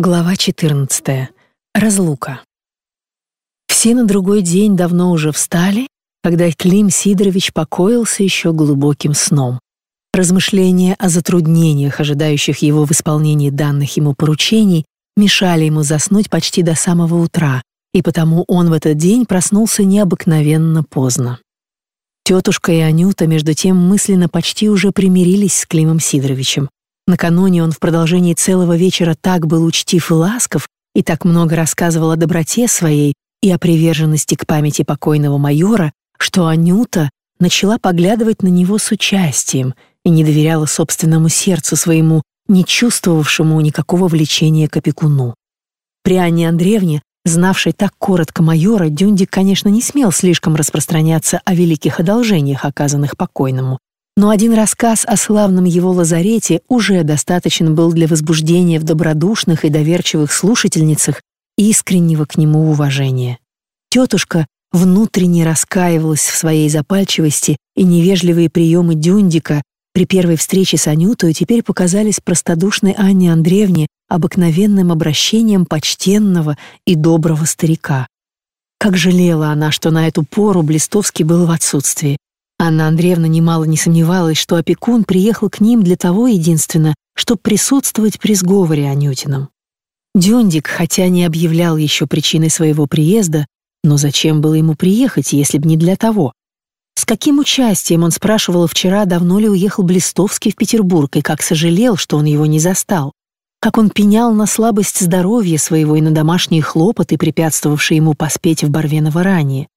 Глава 14. Разлука. Все на другой день давно уже встали, когда Клим Сидорович покоился еще глубоким сном. Размышления о затруднениях, ожидающих его в исполнении данных ему поручений, мешали ему заснуть почти до самого утра, и потому он в этот день проснулся необыкновенно поздно. Тетушка и Анюта, между тем, мысленно почти уже примирились с Климом Сидоровичем. Накануне он в продолжении целого вечера так был учтив и ласков и так много рассказывал о доброте своей и о приверженности к памяти покойного майора, что Анюта начала поглядывать на него с участием и не доверяла собственному сердцу своему, не чувствовавшему никакого влечения к опекуну. При Анне Андреевне, знавшей так коротко майора, Дюндик, конечно, не смел слишком распространяться о великих одолжениях, оказанных покойному, но один рассказ о славном его лазарете уже достаточен был для возбуждения в добродушных и доверчивых слушательницах искреннего к нему уважения. Тетушка внутренне раскаивалась в своей запальчивости, и невежливые приемы Дюндика при первой встрече с Анютой теперь показались простодушной Анне Андреевне обыкновенным обращением почтенного и доброго старика. Как жалела она, что на эту пору Блистовский был в отсутствии, Анна Андреевна немало не сомневалась, что опекун приехал к ним для того единственно, чтобы присутствовать при сговоре Анютином. Дюндик, хотя не объявлял еще причины своего приезда, но зачем было ему приехать, если б не для того? С каким участием он спрашивал вчера, давно ли уехал Блистовский в Петербург, и как сожалел, что он его не застал? Как он пенял на слабость здоровья своего и на домашние хлопоты, препятствовавшие ему поспеть в Барвеново ранее?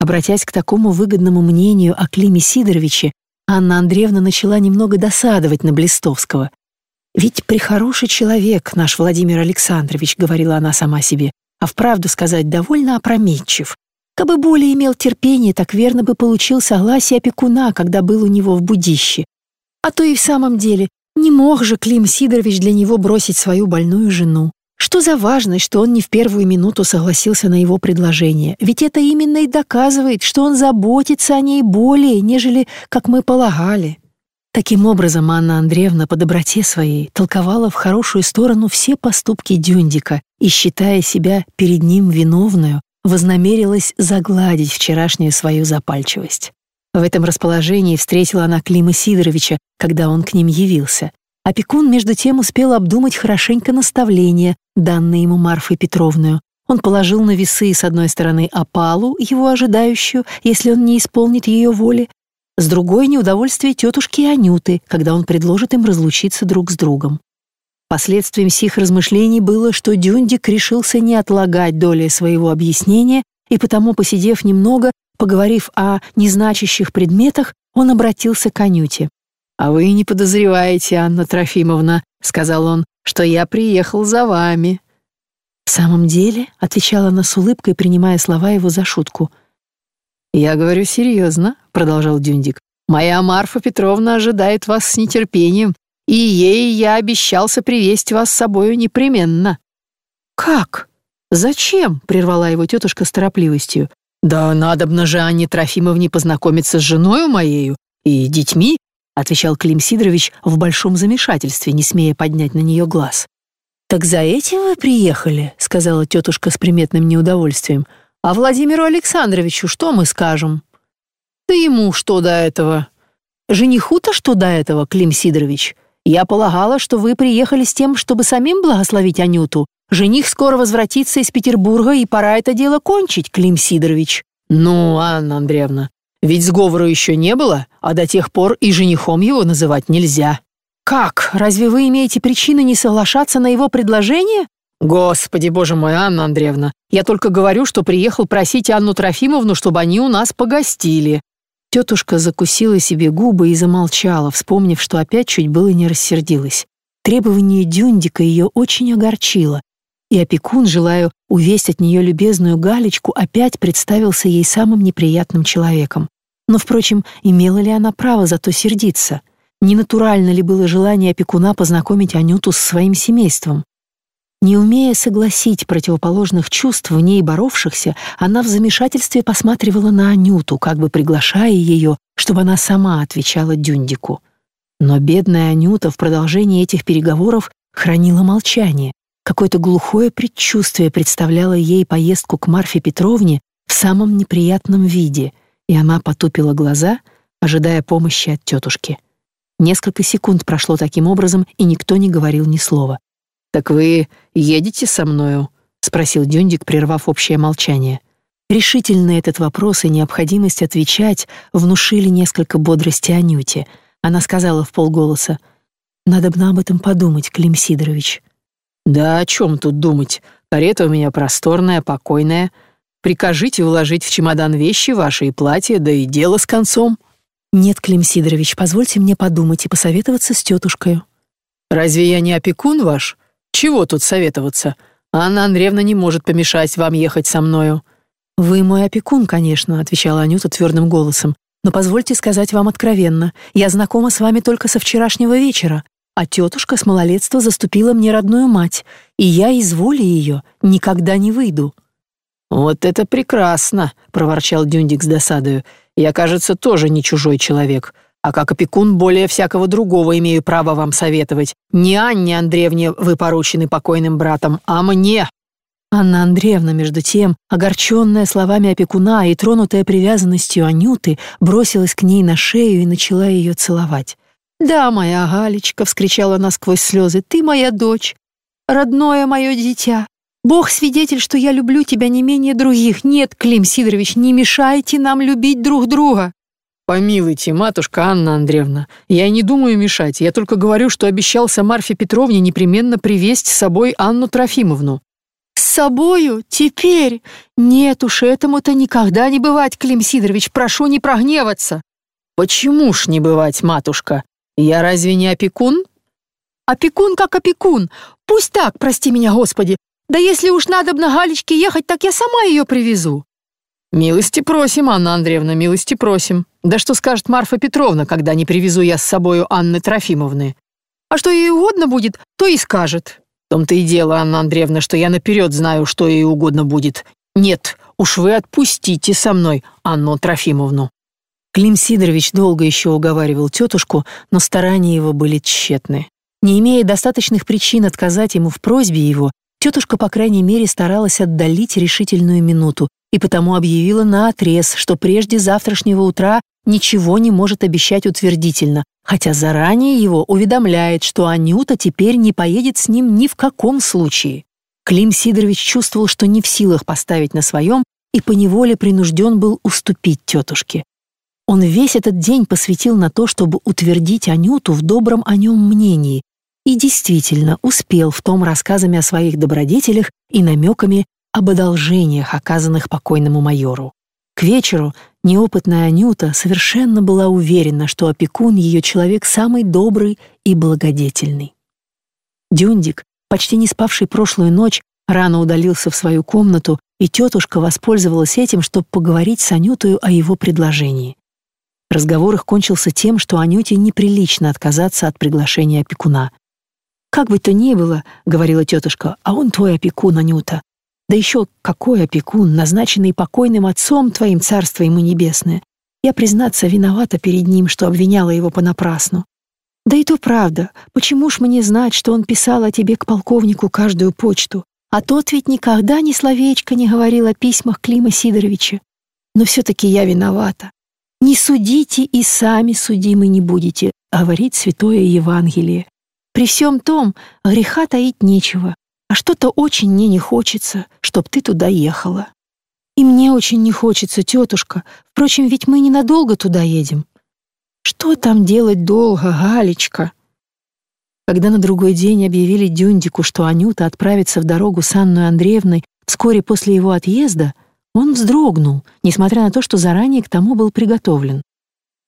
Обратясь к такому выгодному мнению о Климе Сидоровиче, Анна Андреевна начала немного досадовать на Блистовского. «Ведь прихороший человек наш Владимир Александрович», — говорила она сама себе, «а вправду сказать, довольно опрометчив. Кабы более имел терпение, так верно бы получил согласие опекуна, когда был у него в будище. А то и в самом деле, не мог же Клим Сидорович для него бросить свою больную жену. Что за важность, что он не в первую минуту согласился на его предложение? Ведь это именно и доказывает, что он заботится о ней более, нежели как мы полагали. Таким образом, Анна Андреевна по доброте своей толковала в хорошую сторону все поступки Дюндика и, считая себя перед ним виновную, вознамерилась загладить вчерашнюю свою запальчивость. В этом расположении встретила она Клима Сидоровича, когда он к ним явился. Опекун, между тем, успел обдумать хорошенько наставление, данное ему Марфой Петровную. Он положил на весы с одной стороны опалу, его ожидающую, если он не исполнит ее воли, с другой — неудовольствие тетушки Анюты, когда он предложит им разлучиться друг с другом. Последствием сих размышлений было, что Дюндик решился не отлагать доли своего объяснения, и потому, посидев немного, поговорив о незначащих предметах, он обратился к Анюте. «А вы не подозреваете, Анна Трофимовна», — сказал он, «что я приехал за вами». «В самом деле», — отвечала она с улыбкой, принимая слова его за шутку. «Я говорю серьезно», — продолжал Дюндик. «Моя Марфа Петровна ожидает вас с нетерпением, и ей я обещался привести вас с собою непременно». «Как? Зачем?» — прервала его тетушка с торопливостью. «Да надобно же Анне Трофимовне познакомиться с женою моею и детьми, отвечал Клим Сидорович в большом замешательстве, не смея поднять на нее глаз. «Так за этим вы приехали?» — сказала тетушка с приметным неудовольствием. «А Владимиру Александровичу что мы скажем?» «Да ему что до этого?» «Жениху-то что до этого, Клим Сидорович? Я полагала, что вы приехали с тем, чтобы самим благословить Анюту. Жених скоро возвратится из Петербурга, и пора это дело кончить, Клим Сидорович». «Ну, Анна Андреевна, ведь сговора еще не было, а до тех пор и женихом его называть нельзя. Как? Разве вы имеете причины не соглашаться на его предложение? Господи, боже мой, Анна Андреевна, я только говорю, что приехал просить Анну Трофимовну, чтобы они у нас погостили. Тетушка закусила себе губы и замолчала, вспомнив, что опять чуть было не рассердилась. Требование Дюндика ее очень огорчило, и опекун, желая увесть от нее любезную Галечку, опять представился ей самым неприятным человеком. Но, впрочем, имела ли она право зато сердиться? Ненатурально ли было желание опекуна познакомить Анюту с своим семейством? Не умея согласить противоположных чувств в ней боровшихся, она в замешательстве посматривала на Анюту, как бы приглашая ее, чтобы она сама отвечала Дюндику. Но бедная Анюта в продолжении этих переговоров хранила молчание. Какое-то глухое предчувствие представляло ей поездку к Марфе Петровне в самом неприятном виде, и она потупила глаза, ожидая помощи от тетушки. Несколько секунд прошло таким образом, и никто не говорил ни слова. «Так вы едете со мною?» — спросил Дюндик, прервав общее молчание. Решительно этот вопрос и необходимость отвечать внушили несколько бодрости Анюте. Она сказала в полголоса, «Надо бы об этом подумать, Клим Сидорович». «Да о чем тут думать? Карета у меня просторная, покойная. Прикажите уложить в чемодан вещи ваши и платье, да и дело с концом». «Нет, Клим Сидорович, позвольте мне подумать и посоветоваться с тетушкой». «Разве я не опекун ваш? Чего тут советоваться? Анна Андреевна не может помешать вам ехать со мною». «Вы мой опекун, конечно», — отвечала Анюта твердым голосом. «Но позвольте сказать вам откровенно, я знакома с вами только со вчерашнего вечера, а тетушка с малолетства заступила мне родную мать, и я из воли ее никогда не выйду». «Вот это прекрасно!» — проворчал Дюндик с досадою. «Я, кажется, тоже не чужой человек, а как опекун более всякого другого имею право вам советовать. Не Анне Андреевне вы поручены покойным братом, а мне!» Анна Андреевна, между тем, огорченная словами опекуна и тронутая привязанностью Анюты, бросилась к ней на шею и начала ее целовать. «Да, моя Галечка!» — вскричала она сквозь слезы. «Ты моя дочь, родное мое дитя. Бог свидетель, что я люблю тебя не менее других. Нет, Клим Сидорович, не мешайте нам любить друг друга». «Помилуйте, матушка Анна Андреевна, я не думаю мешать, я только говорю, что обещался Марфе Петровне непременно привезть с собой Анну Трофимовну». «С собою? Теперь? Нет уж, этому-то никогда не бывать, Клим Сидорович, прошу не прогневаться». «Почему ж не бывать, матушка? Я разве не опекун?» «Опекун как опекун. Пусть так, прости меня, Господи. Да если уж надо на Галечке ехать, так я сама ее привезу». «Милости просим, Анна Андреевна, милости просим. Да что скажет Марфа Петровна, когда не привезу я с собою Анны Трофимовны? А что ей угодно будет, то и скажет». В том-то и дело, Анна Андреевна, что я наперед знаю, что ей угодно будет. Нет, уж вы отпустите со мной Анну Трофимовну». Клим Сидорович долго еще уговаривал тетушку, но старания его были тщетны. Не имея достаточных причин отказать ему в просьбе его, Тетушка, по крайней мере, старалась отдалить решительную минуту и потому объявила наотрез, что прежде завтрашнего утра ничего не может обещать утвердительно, хотя заранее его уведомляет, что Анюта теперь не поедет с ним ни в каком случае. Клим Сидорович чувствовал, что не в силах поставить на своем и поневоле принужден был уступить тетушке. Он весь этот день посвятил на то, чтобы утвердить Анюту в добром о нем мнении, и действительно успел в том рассказами о своих добродетелях и намеками об одолжениях, оказанных покойному майору. К вечеру неопытная Анюта совершенно была уверена, что опекун ее человек самый добрый и благодетельный. Дюндик, почти не спавший прошлую ночь, рано удалился в свою комнату, и тетушка воспользовалась этим, чтобы поговорить с Анютою о его предложении. Разговор их кончился тем, что Анюте неприлично отказаться от приглашения опекуна. «Как бы то ни было, — говорила тетушка, — а он твой опекун, Анюта. Да еще какой опекун, назначенный покойным отцом твоим царство ему небесное. Я, признаться, виновата перед ним, что обвиняла его понапрасну. Да и то правда. Почему ж мне знать, что он писал о тебе к полковнику каждую почту? А тот ведь никогда ни словечко не говорил о письмах Клима Сидоровича. Но все-таки я виновата. Не судите и сами судимы не будете, говорит Святое Евангелие. При всем том, греха таить нечего, а что-то очень мне не хочется, чтоб ты туда ехала. И мне очень не хочется, тетушка. Впрочем, ведь мы ненадолго туда едем. Что там делать долго, Галечка? Когда на другой день объявили Дюндику, что Анюта отправится в дорогу с Анной Андреевной вскоре после его отъезда, он вздрогнул, несмотря на то, что заранее к тому был приготовлен.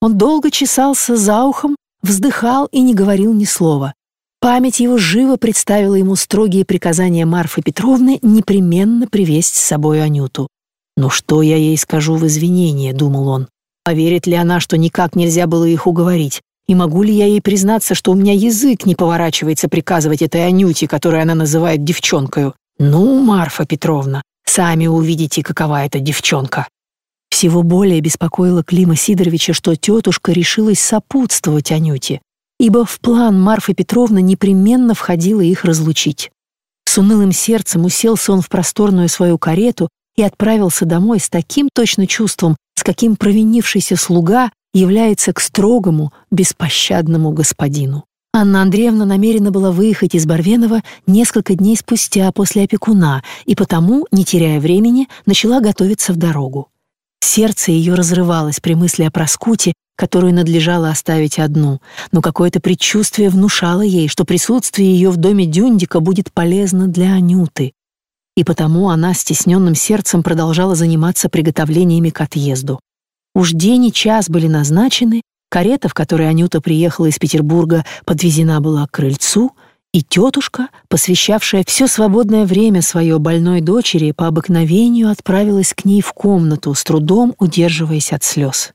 Он долго чесался за ухом, вздыхал и не говорил ни слова. Память его живо представила ему строгие приказания Марфы Петровны непременно привезть с собой Анюту. «Ну что я ей скажу в извинение?» — думал он. «Поверит ли она, что никак нельзя было их уговорить? И могу ли я ей признаться, что у меня язык не поворачивается приказывать этой Анюте, которую она называет девчонкою? Ну, Марфа Петровна, сами увидите, какова эта девчонка». Всего более беспокоило Клима Сидоровича, что тетушка решилась сопутствовать Анюте ибо в план Марфы Петровны непременно входило их разлучить. С унылым сердцем уселся он в просторную свою карету и отправился домой с таким точно чувством, с каким провинившийся слуга является к строгому, беспощадному господину. Анна Андреевна намерена была выехать из Барвенова несколько дней спустя после опекуна и потому, не теряя времени, начала готовиться в дорогу. Сердце ее разрывалось при мысли о Проскуте, которую надлежало оставить одну, но какое-то предчувствие внушало ей, что присутствие ее в доме Дюндика будет полезно для Анюты. И потому она стесненным сердцем продолжала заниматься приготовлениями к отъезду. Уж день и час были назначены, карета, в которой Анюта приехала из Петербурга, подвезена была к крыльцу — и тетушка, посвящавшая все свободное время своей больной дочери, по обыкновению отправилась к ней в комнату, с трудом удерживаясь от слез.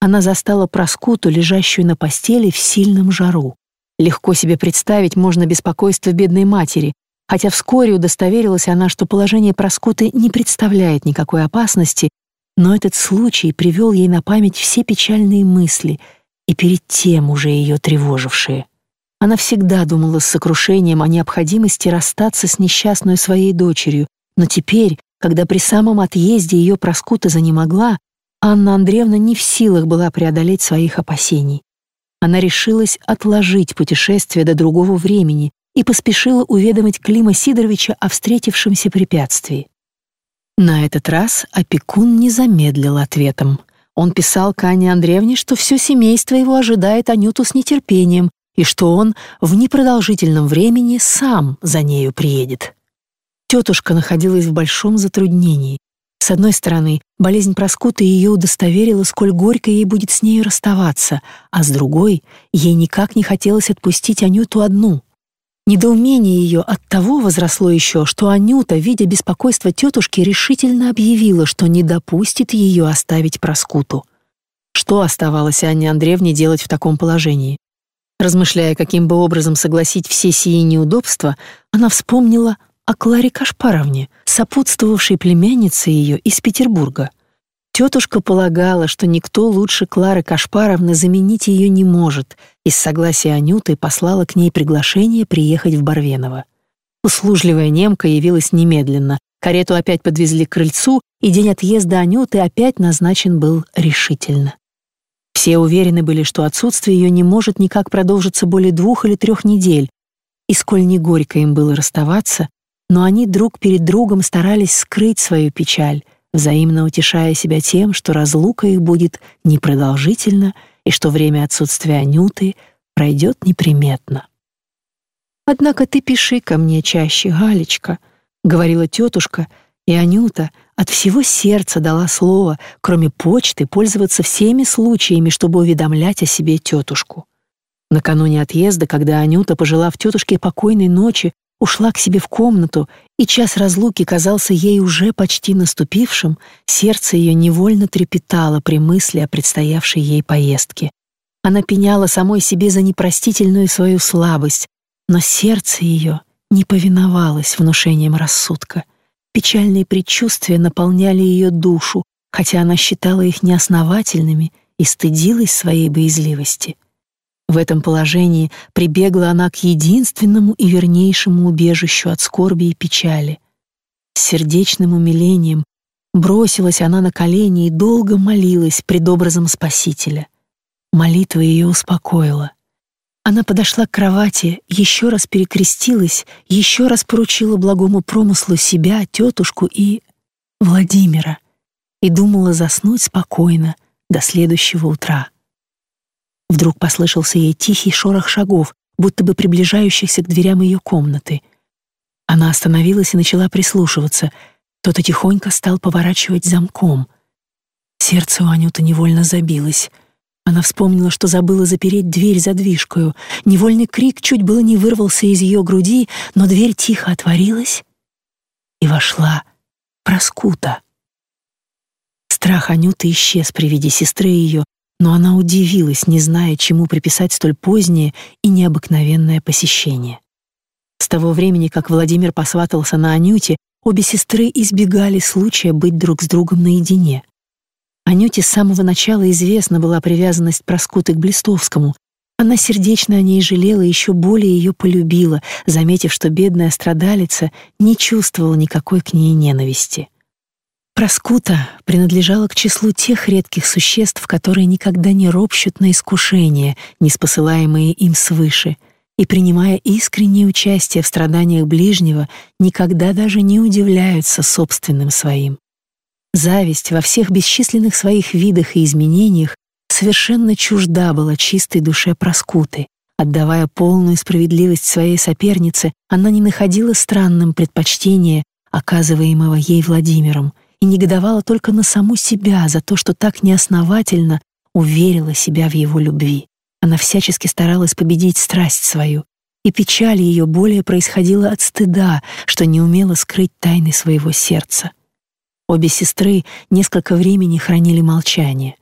Она застала Проскуту, лежащую на постели в сильном жару. Легко себе представить можно беспокойство бедной матери, хотя вскоре удостоверилась она, что положение Проскуты не представляет никакой опасности, но этот случай привел ей на память все печальные мысли и перед тем уже ее тревожившие. Она всегда думала с сокрушением о необходимости расстаться с несчастной своей дочерью, но теперь, когда при самом отъезде ее проскута занемогла, Анна Андреевна не в силах была преодолеть своих опасений. Она решилась отложить путешествие до другого времени и поспешила уведомить Клима Сидоровича о встретившемся препятствии. На этот раз опекун не замедлил ответом. Он писал к Анне Андреевне, что все семейство его ожидает Анюту с нетерпением и что он в непродолжительном времени сам за нею приедет. Тетушка находилась в большом затруднении. С одной стороны, болезнь Проскута ее удостоверила, сколь горько ей будет с нею расставаться, а с другой, ей никак не хотелось отпустить Анюту одну. Недоумение ее от того возросло еще, что Анюта, видя беспокойство тетушки, решительно объявила, что не допустит ее оставить Проскуту. Что оставалось Анне Андреевне делать в таком положении? Размышляя, каким бы образом согласить все сии неудобства, она вспомнила о Кларе Кашпаровне, сопутствовавшей племяннице ее из Петербурга. Тетушка полагала, что никто лучше Клары Кашпаровны заменить ее не может, и с согласия Анюты послала к ней приглашение приехать в Барвеново. Услужливая немка явилась немедленно, карету опять подвезли к крыльцу, и день отъезда Анюты опять назначен был решительно. Все уверены были, что отсутствие ее не может никак продолжиться более двух или трех недель, и сколь не горько им было расставаться, но они друг перед другом старались скрыть свою печаль, взаимно утешая себя тем, что разлука их будет непродолжительна и что время отсутствия Анюты пройдет неприметно. «Однако ты пиши ко мне чаще, Галечка», — говорила тетушка, и Анюта — от всего сердца дала слово, кроме почты, пользоваться всеми случаями, чтобы уведомлять о себе тетушку. Накануне отъезда, когда Анюта, пожелав тетушке покойной ночи, ушла к себе в комнату, и час разлуки казался ей уже почти наступившим, сердце ее невольно трепетало при мысли о предстоявшей ей поездке. Она пеняла самой себе за непростительную свою слабость, но сердце ее не повиновалось внушениям рассудка. Печальные предчувствия наполняли ее душу, хотя она считала их неосновательными и стыдилась своей боязливости. В этом положении прибегла она к единственному и вернейшему убежищу от скорби и печали. С сердечным умилением бросилась она на колени и долго молилась пред образом Спасителя. Молитва ее успокоила. Она подошла к кровати, еще раз перекрестилась, еще раз поручила благому промыслу себя, тетушку и Владимира и думала заснуть спокойно до следующего утра. Вдруг послышался ей тихий шорох шагов, будто бы приближающихся к дверям ее комнаты. Она остановилась и начала прислушиваться. Кто-то тихонько стал поворачивать замком. Сердце у Анюты невольно забилось — она вспомнила, что забыла запереть дверь задвижкою. Невольный крик чуть было не вырвался из ее груди, но дверь тихо отворилась, и вошла Проскута. Страх Анюты исчез при виде сестры ее, но она удивилась, не зная, чему приписать столь позднее и необыкновенное посещение. С того времени, как Владимир посватался на Анюте, обе сестры избегали случая быть друг с другом наедине. Анюте с самого начала известна была привязанность Проскуты к Блистовскому, Она сердечно о ней жалела и еще более ее полюбила, заметив, что бедная страдалица не чувствовала никакой к ней ненависти. Проскута принадлежала к числу тех редких существ, которые никогда не ропщут на искушения, не спосылаемые им свыше, и, принимая искреннее участие в страданиях ближнего, никогда даже не удивляются собственным своим. Зависть во всех бесчисленных своих видах и изменениях совершенно чужда была чистой душе Проскуты. Отдавая полную справедливость своей сопернице, она не находила странным предпочтения, оказываемого ей Владимиром, и негодовала только на саму себя за то, что так неосновательно уверила себя в его любви. Она всячески старалась победить страсть свою, и печаль ее более происходила от стыда, что не умела скрыть тайны своего сердца. Обе сестры несколько времени хранили молчание.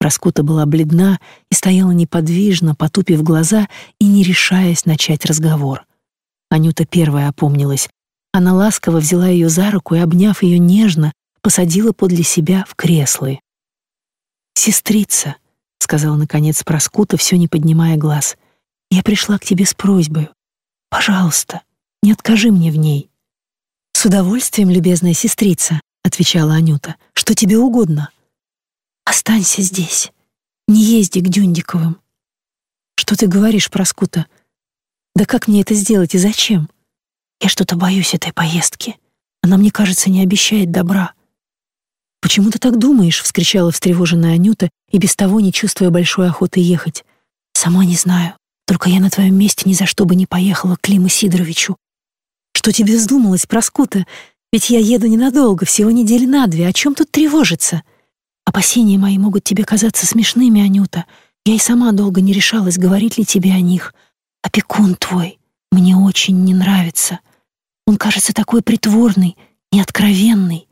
Раскута была бледна и стояла неподвижно, потупив глаза и не решаясь начать разговор. Анюта первая опомнилась. Она ласково взяла ее за руку и, обняв ее нежно, посадила подле себя в кресло. «Сестрица», — сказала наконец Проскута, все не поднимая глаз, — «я пришла к тебе с просьбой. Пожалуйста, не откажи мне в ней». «С удовольствием, любезная сестрица», — отвечала Анюта, — «что тебе угодно». Останься здесь. Не езди к Дюндиковым. Что ты говоришь, Проскута? Да как мне это сделать и зачем? Я что-то боюсь этой поездки. Она, мне кажется, не обещает добра. «Почему ты так думаешь?» — вскричала встревоженная Анюта и без того не чувствуя большой охоты ехать. «Сама не знаю. Только я на твоем месте ни за что бы не поехала к Климу Сидоровичу. Что тебе вздумалось, Проскута? Ведь я еду ненадолго, всего недели на две. О чем тут тревожиться?» Опасения мои могут тебе казаться смешными, Анюта. Я и сама долго не решалась, говорить ли тебе о них. Опекун твой мне очень не нравится. Он кажется такой притворный, неоткровенный.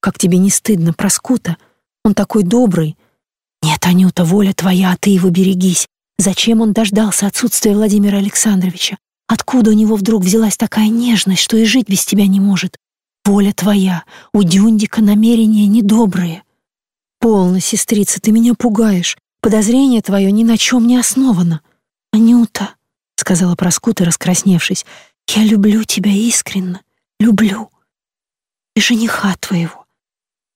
Как тебе не стыдно, Проскута? Он такой добрый. Нет, Анюта, воля твоя, а ты его берегись. Зачем он дождался отсутствия Владимира Александровича? Откуда у него вдруг взялась такая нежность, что и жить без тебя не может? Воля твоя, у Дюндика намерения недобрые. «Полно, сестрица, ты меня пугаешь. Подозрение твое ни на чем не основано». «Анюта», — сказала Проскута, раскрасневшись, — «я люблю тебя искренно, люблю. И жениха твоего.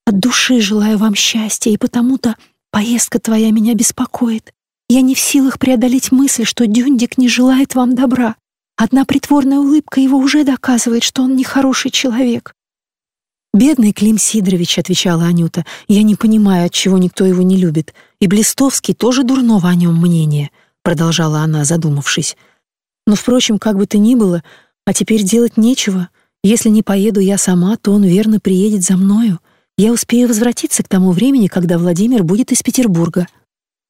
От души желаю вам счастья, и потому-то поездка твоя меня беспокоит. Я не в силах преодолеть мысль, что Дюндик не желает вам добра. Одна притворная улыбка его уже доказывает, что он нехороший человек. «Бедный Клим Сидорович», — отвечала Анюта, — «я не понимаю, отчего никто его не любит. И Блистовский тоже дурного о нем мнение», — продолжала она, задумавшись. «Но, впрочем, как бы то ни было, а теперь делать нечего. Если не поеду я сама, то он верно приедет за мною. Я успею возвратиться к тому времени, когда Владимир будет из Петербурга.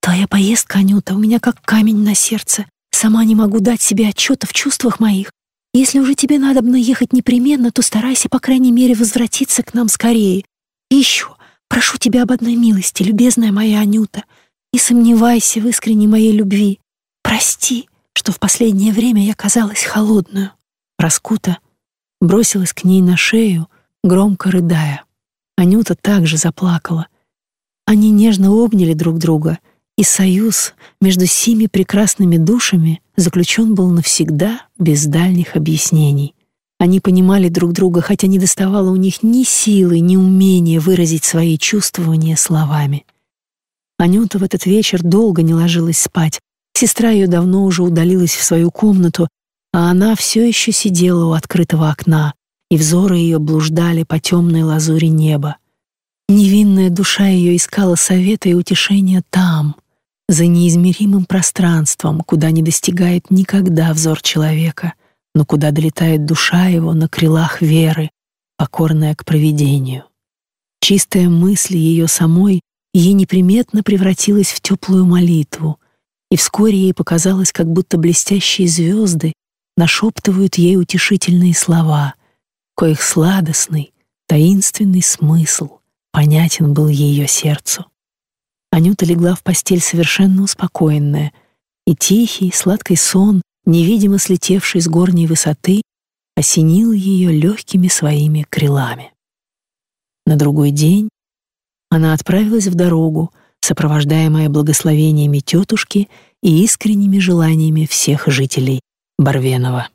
Твоя поездка, Анюта, у меня как камень на сердце. Сама не могу дать себе отчета в чувствах моих. Если уже тебе надобно ехать непременно, то старайся, по крайней мере, возвратиться к нам скорее. И еще, прошу тебя об одной милости, любезная моя Анюта. Не сомневайся в искренней моей любви. Прости, что в последнее время я казалась холодную. Раскута бросилась к ней на шею, громко рыдая. Анюта также заплакала. Они нежно обняли друг друга — и союз между сими прекрасными душами заключен был навсегда, без дальних объяснений. Они понимали друг друга, хотя не доставало у них ни силы, ни умения выразить свои чувствования словами. Анюта в этот вечер долго не ложилась спать. Сестра ее давно уже удалилась в свою комнату, а она все еще сидела у открытого окна, и взоры ее блуждали по темной лазури неба. Невинная душа ее искала совета и утешения там, за неизмеримым пространством, куда не достигает никогда взор человека, но куда долетает душа его на крылах веры, покорная к провидению. Чистая мысль ее самой ей неприметно превратилась в теплую молитву, и вскоре ей показалось, как будто блестящие звезды нашептывают ей утешительные слова, коих сладостный, таинственный смысл понятен был ее сердцу. Анюта легла в постель совершенно успокоенная, и тихий, сладкий сон, невидимо слетевший с горней высоты, осенил ее легкими своими крылами. На другой день она отправилась в дорогу, сопровождаемая благословениями тетушки и искренними желаниями всех жителей Барвенова.